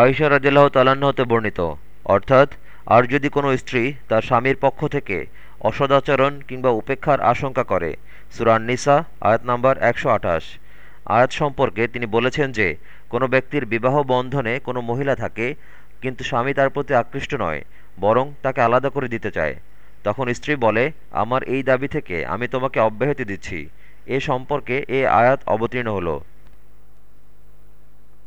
আয়সা রাদিল্লাহ তালান্ন হতে বর্ণিত। অর্থাৎ, আর যদি কোনো স্ত্রী তার স্বামীর পক্ষ থেকে অসদাচরণ কিংবা উপেক্ষার আশঙ্কা করে সুরান নিসা আয়াত নাম্বার একশো আঠাশ। আয়াত সম্পর্কে তিনি বলেছেন যে, কোনো ব্যক্তির বিবাহ বন্ধনে কোনো মহিলা থাকে, কিন্তু স্বামী তার প্রতি আকৃষ্ট নয়, বরং তাকে আলাদা করে দিতে চায়। তখন স্ত্রী বলে, আমার এই দাবি থেকে আমি তোমাকে অব্যাহতি দিচ্ছি। এ সম্পর্কে এ আয়াত অবতীর্ণ হলো।